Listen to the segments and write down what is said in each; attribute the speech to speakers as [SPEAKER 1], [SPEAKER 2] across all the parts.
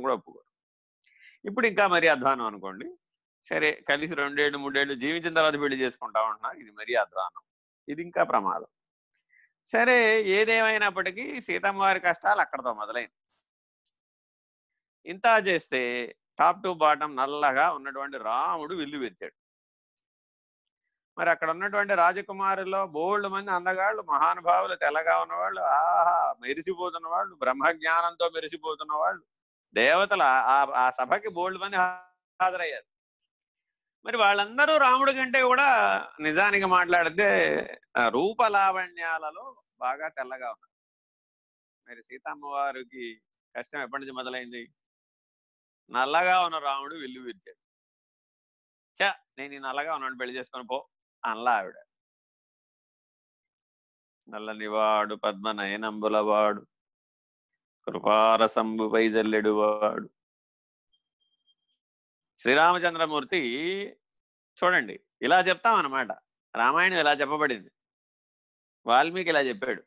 [SPEAKER 1] కూడా ఒప్పుకోరు. ఇప్పుడు ఇంకా మరీ అధ్వానం అనుకోండి. సరే కలిసి రెండేళ్ళు మూడేళ్ళు జీవించిన తర్వాత పెళ్ళి చేసుకుంటా ఉంటున్నారు ఇది మరీ అధ్వానం. ఇది ఇంకా ప్రమాదం. సరే ఏదేమైనప్పటికీ సీతమ్మ వారి కష్టాలు అక్కడతో మొదలైంది ఇంత చేస్తే టాప్ టు బాటం నల్లగా ఉన్నటువంటి రాముడు విల్లు విరిచాడు. మరి అక్కడ ఉన్నటువంటి రాజకుమారుల్లో బోల్డ్ మంది అందగాళ్ళు మహానుభావులు తెల్లగా ఉన్నవాళ్ళు ఆహా మెరిసిపోతున్న వాళ్ళు బ్రహ్మజ్ఞానంతో మెరిసిపోతున్న వాళ్ళు దేవతలు ఆ సభకి బోల్డ్ మంది హాజరయ్యారు. మరి వాళ్ళందరూ రాముడి కంటే కూడా నిజానికి మాట్లాడితే రూపలావణ్యాలలో బాగా తెల్లగా ఉన్నారు. మరి సీతమ్మ వారికి కష్టం ఎప్పటి నుంచి మొదలైంది? నల్లగా ఉన్న రాముడు విల్లు విరిచాడు. చా నేను ఈ నల్లగా ఉన్నాడు పెళ్ళి చేసుకొని పో అనలా ఆవిడ. నల్లనివాడు పద్మనయనంబులవాడు. కృపారసంబుపై జల్లెడు వాడు శ్రీరామచంద్రమూర్తి చూడండి ఇలా చెప్తామన్నమాట. రామాయణం ఇలా చెప్పబడింది. వాల్మీకి ఇలా చెప్పాడు.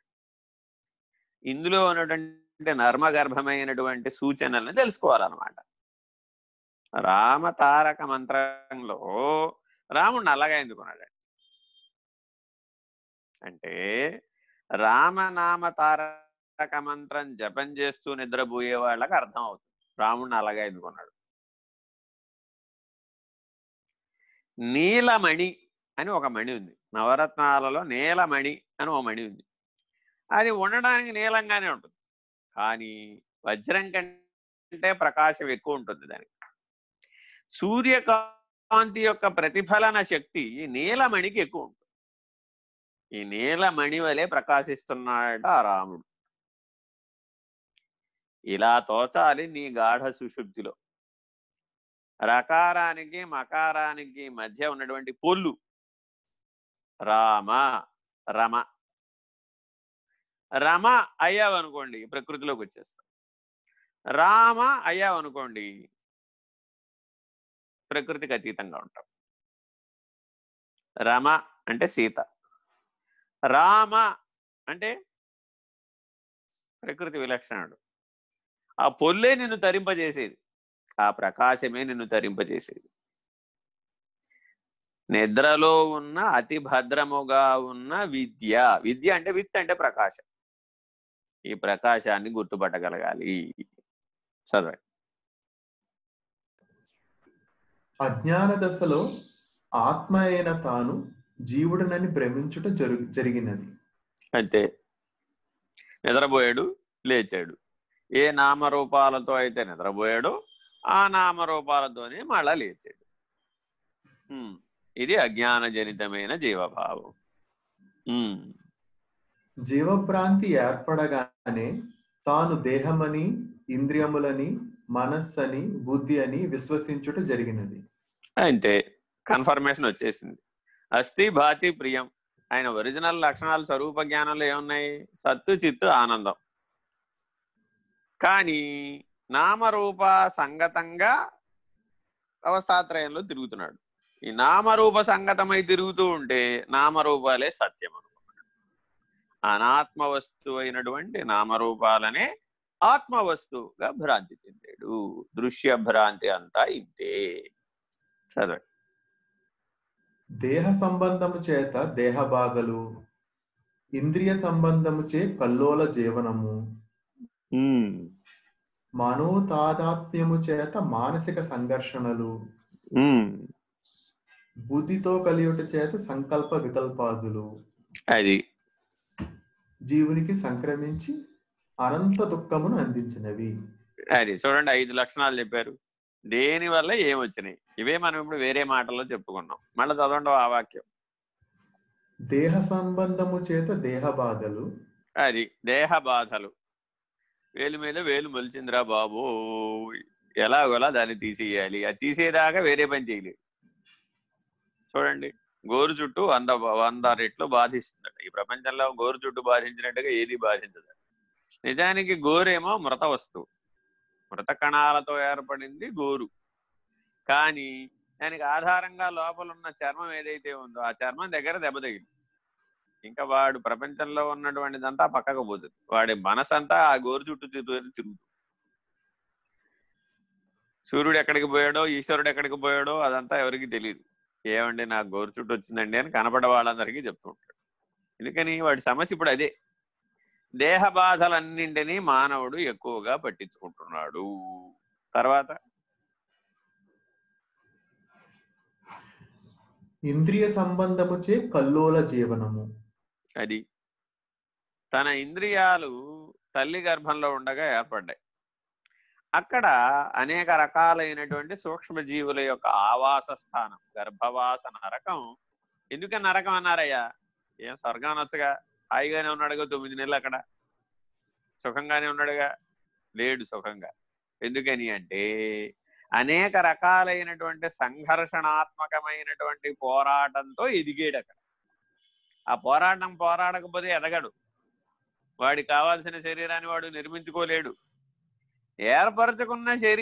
[SPEAKER 1] ఇందులో ఉన్నటువంటి నర్మగర్భమైనటువంటి సూచనల్ని తెలుసుకోవాలన్నమాట. రామ తారక మంత్రంలో రాముడు నల్లగా ఎందుకున్నాడు అంటే రామనామ తారక మంత్రం జపం చేస్తూ నిద్రపోయే వాళ్ళకి అర్థం అవుతుంది. రాముడు అలాగే ఎందుకున్నాడు నీలమణి అని ఒక మణి ఉంది. నవరత్నాలలో నీలమణి అని ఒక మణి ఉంది. అది ఉండడానికి నీలంగానే ఉంటుంది. కానీ వజ్రం కంటే ప్రకాశం ఎక్కువ ఉంటుంది దానికి. సూర్యకాంతి యొక్క ప్రతిఫలన శక్తి నీలమణికి ఎక్కువ ఉంటుంది. ఈ నీలమణి వలె ప్రకాశిస్తున్నాడట ఆ రాముడు. ఇలా తోచాలి నీ గాఢ సుషుప్తిలో రకారానికి మకారానికి మధ్య ఉన్నటువంటి పొల్లు. రామ రమ. రమ అయ్యావనుకోండి ప్రకృతిలోకి వచ్చేస్తాం రామ అయ్యావనుకోండి ప్రకృతికి అతీతంగా ఉంటాం. రమ అంటే సీత. రామ అంటే ప్రకృతి విలక్షణుడు. ఆ పొల్లే నిన్ను తరింపజేసేది. ఆ ప్రకాశమే నిన్ను తరింపజేసేది. నిద్రలో ఉన్న అతి భద్రముగా ఉన్న విద్య. విద్య అంటే విత్ అంటే ప్రకాశం. ఈ ప్రకాశాన్ని గుర్తుపట్టగలగాలి. చదవండి.
[SPEAKER 2] అజ్ఞాన దశలో ఆత్మ అయిన తాను జీవుడనని భ్రమించుట జరు జరిగినది.
[SPEAKER 1] అంతే. నిద్రపోయాడు లేచాడు. ఏ నామరూపాలతో అయితే నిద్రపోయాడో ఆ నామరూపాలతోనే మళ్ళా లేచాడు. ఇది అజ్ఞానజనితమైన జీవభావం.
[SPEAKER 2] జీవభ్రాంతి ఏర్పడగానే తాను దేహమని ఇంద్రియములని మనస్సని బుద్ధి అని విశ్వసించుట జరిగినది.
[SPEAKER 1] అంటే కన్ఫర్మేషన్ వచ్చేసింది. అస్థి భాతి ప్రియం. ఆయన ఒరిజినల్ లక్షణాలు స్వరూప జ్ఞానంలో ఏమున్నాయి? సత్తు చిత్తు ఆనందం. కానీ నామరూప సంగతంగా అవస్థాత్రయంలో తిరుగుతున్నాడు. ఈ నామరూప సంగతమై తిరుగుతూ ఉంటే నామరూపాలే సత్యం అనుకున్నాడు అనాత్మ వస్తువు అయినటువంటి నామరూపాలనే ఆత్మవస్తువుగా భ్రాంతి చెందాడు. దృశ్య భ్రాంతి అంతా ఇంతే. చదవండి.
[SPEAKER 2] దేహ సంబంధము చేత దేహ బాధలు ఇంద్రియ సంబంధము చే కల్లోల జీవనము మనోతాదాత్మ్యము చేత మానసిక సంఘర్షణలు బుద్ధితో కలియుట చేత సంకల్ప వికల్పాదులు
[SPEAKER 1] అది.
[SPEAKER 2] జీవునికి సంక్రమించి అనంత దుఃఖమును అందించినవి.
[SPEAKER 1] అది. చూడండి ఐదు లక్షణాలు చెప్పారు. దేని వల్ల ఏమొచ్చినాయి? ఇవే మనం ఇప్పుడు వేరే మాటల్లో చెప్పుకున్నాం. మళ్ళీ చదవండి ఆ వాక్యం.
[SPEAKER 2] దేహ సంబంధము చేత దేహ బాధలు
[SPEAKER 1] అది. దేహ బాధలు. వేలు మీద వేలు మొలిచిందిరా బాబు. ఎలాగోలా దాన్ని తీసేయాలి. అది తీసేదాకా వేరే పని చేయలేదు చూడండి గోరు చుట్టూ వంద వంద రెట్లు బాధిస్తుందట. ఈ ప్రపంచంలో గోరు చుట్టూ బాధించినట్టుగా ఏది బాధించదు. నిజానికి గోరేమో మృత వస్తువు. మృత కణాలతో ఏర్పడింది గోరు. కానీ దానికి ఆధారంగా లోపల ఉన్న చర్మం ఏదైతే ఉందో ఆ చర్మం దగ్గర దెబ్బతగిలి ఇంకా వాడు ప్రపంచంలో ఉన్నటువంటిదంతా పక్కకు పోతుంది. వాడి మనసంతా ఆ గోరు చుట్టూ తిరుగుతుంది సూర్యుడు ఎక్కడికి పోయాడో ఈశ్వరుడు ఎక్కడికి పోయాడో అదంతా ఎవరికి తెలియదు ఏమండి నాకు గోరు చుట్టూ వచ్చిందండి అని కనపడ వాళ్ళందరికీ చెప్తూ ఉంటాడు. ఎందుకని వాడి సమస్య ఇప్పుడు అదే. దేహ బాధలన్నింటినీ మానవుడు ఎక్కువగా పట్టించుకుంటున్నాడు. తర్వాత?
[SPEAKER 2] ఇంద్రియ సంబంధముచే కల్లోల జీవనము.
[SPEAKER 1] అది. తన ఇంద్రియాలు తల్లి గర్భంలో ఉండగా ఏర్పడ్డాయి. అక్కడ అనేక రకాలైనటువంటి సూక్ష్మజీవుల యొక్క ఆవాస స్థానం గర్భవాస నరకం. ఎందుకని నరకం అన్నారయ్యా? ఏం స్వర్గం అనొచ్చుగా? హాయిగానే ఉన్నాడుగా తొమ్మిది నెలలు అక్కడ. సుఖంగానే ఉన్నాడుగా? లేడు సుఖంగా. ఎందుకని అంటే అనేక రకాలైనటువంటి సంఘర్షణాత్మకమైనటువంటి పోరాటంతో ఎదిగాడు అక్కడ. ఆ పోరాటం పోరాడకపోతే ఎదగడు. వాడికి కావాల్సిన శరీరాన్ని వాడు నిర్మించుకోలేడు. ఏర్పరచుకున్న శరీరం